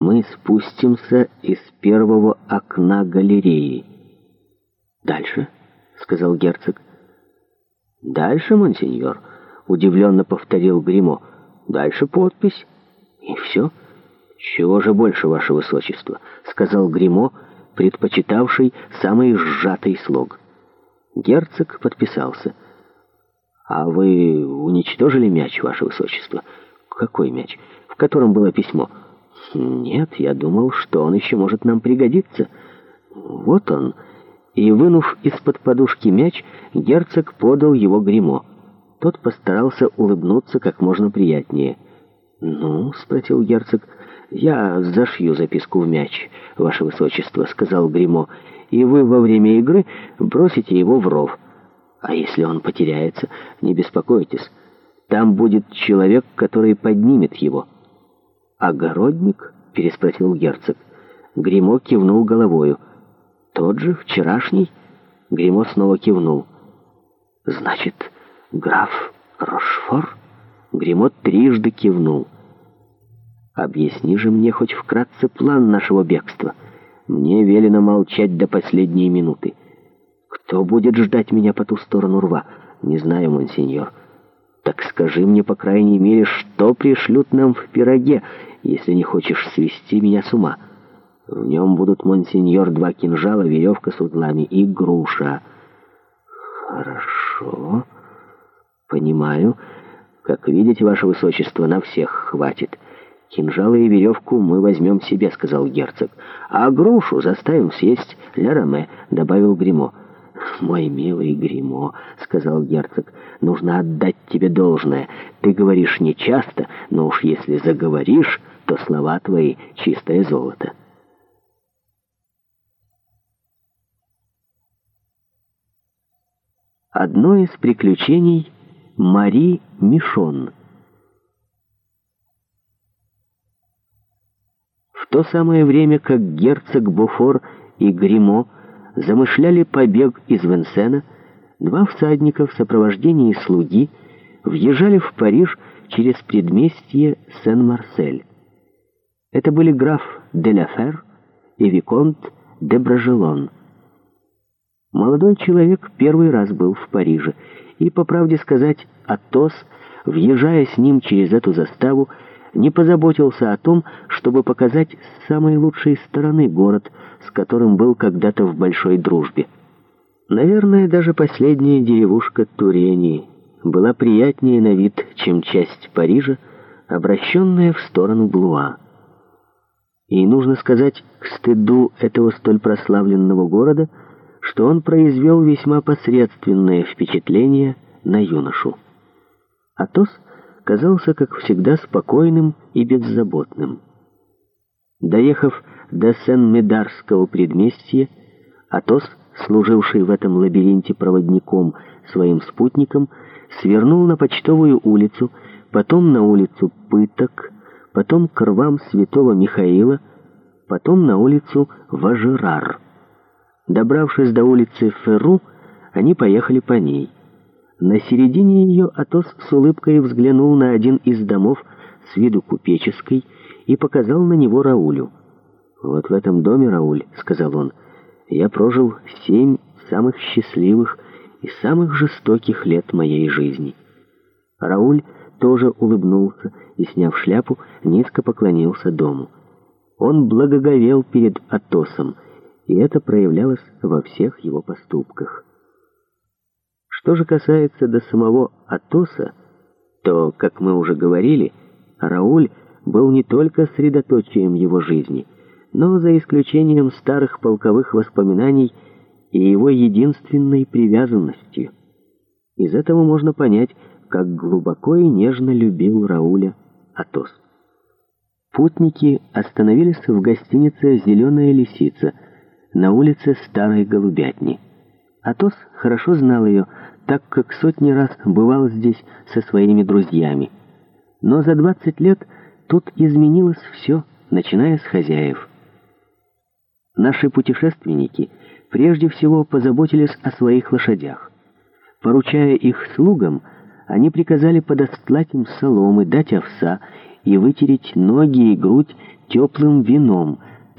мы спустимся из первого окна галереи. «Дальше?» — сказал герцог. «Дальше, монсеньор?» — удивленно повторил гримо «Дальше подпись. И все. Чего же больше, ваше высочество?» — сказал гримо предпочитавший самый сжатый слог. Герцог подписался. «А вы уничтожили мяч, ваше высочество?» «Какой мяч? В котором было письмо?» «Нет, я думал, что он еще может нам пригодиться. Вот он». И, вынув из-под подушки мяч, герцог подал его гримо. Тот постарался улыбнуться как можно приятнее. «Ну?» — спросил герцог. «Я зашью записку в мяч, ваше высочество», — сказал гримо. «И вы во время игры бросите его в ров. А если он потеряется, не беспокойтесь. Там будет человек, который поднимет его». «Огородник?» — переспросил герцог. Гримо кивнул головою. «Тот же, вчерашний?» Гримо снова кивнул. «Значит, граф Рошфор?» Гримо трижды кивнул. «Объясни же мне хоть вкратце план нашего бегства. Мне велено молчать до последней минуты. Кто будет ждать меня по ту сторону рва? Не знаю, монсеньор». «Так скажи мне, по крайней мере, что пришлют нам в пироге, если не хочешь свести меня с ума. В нем будут, монсеньор, два кинжала, веревка с узлами и груша. Хорошо. Понимаю. Как видите, ваше высочество, на всех хватит. Кинжалы и веревку мы возьмем себе, сказал герцог. А грушу заставим съесть Ля добавил Гримо. «Мой милый Гримо, сказал герцог, — «нужно отдать тебе должное. Ты говоришь нечасто, но уж если заговоришь, то слова твои — чистое золото». Одно из приключений Мари Мишон. В то самое время, как герцог Буфор и Гримо замышляли побег из Венсена, два всадника в сопровождении слуги въезжали в Париж через предместье Сен-Марсель. Это были граф Деляфер и Виконт де Брожелон. Молодой человек первый раз был в Париже, и, по правде сказать, Атос, въезжая с ним через эту заставу, не позаботился о том, чтобы показать с самой лучшей стороны город, с которым был когда-то в большой дружбе. Наверное, даже последняя деревушка Турении была приятнее на вид, чем часть Парижа, обращенная в сторону Блуа. И нужно сказать к стыду этого столь прославленного города, что он произвел весьма посредственное впечатление на юношу. Атос — казался, как всегда, спокойным и беззаботным. Доехав до Сен-Медарского предместья, Атос, служивший в этом лабиринте проводником своим спутником, свернул на почтовую улицу, потом на улицу Пыток, потом к рвам Святого Михаила, потом на улицу Важерар. Добравшись до улицы Феру, они поехали по ней. На середине ее Атос с улыбкой взглянул на один из домов с виду купеческой и показал на него Раулю. «Вот в этом доме, Рауль, — сказал он, — я прожил семь самых счастливых и самых жестоких лет моей жизни». Рауль тоже улыбнулся и, сняв шляпу, низко поклонился дому. Он благоговел перед Атосом, и это проявлялось во всех его поступках. Что же касается до самого Атоса, то, как мы уже говорили, Рауль был не только средоточием его жизни, но за исключением старых полковых воспоминаний и его единственной привязанностью. Из этого можно понять, как глубоко и нежно любил Рауля Атос. Путники остановились в гостинице «Зеленая лисица» на улице Старой Голубятни. Атос хорошо знал ее, так как сотни раз бывал здесь со своими друзьями. Но за 20 лет тут изменилось все, начиная с хозяев. Наши путешественники прежде всего позаботились о своих лошадях. Поручая их слугам, они приказали подостлать им соломы, дать овса и вытереть ноги и грудь теплым вином –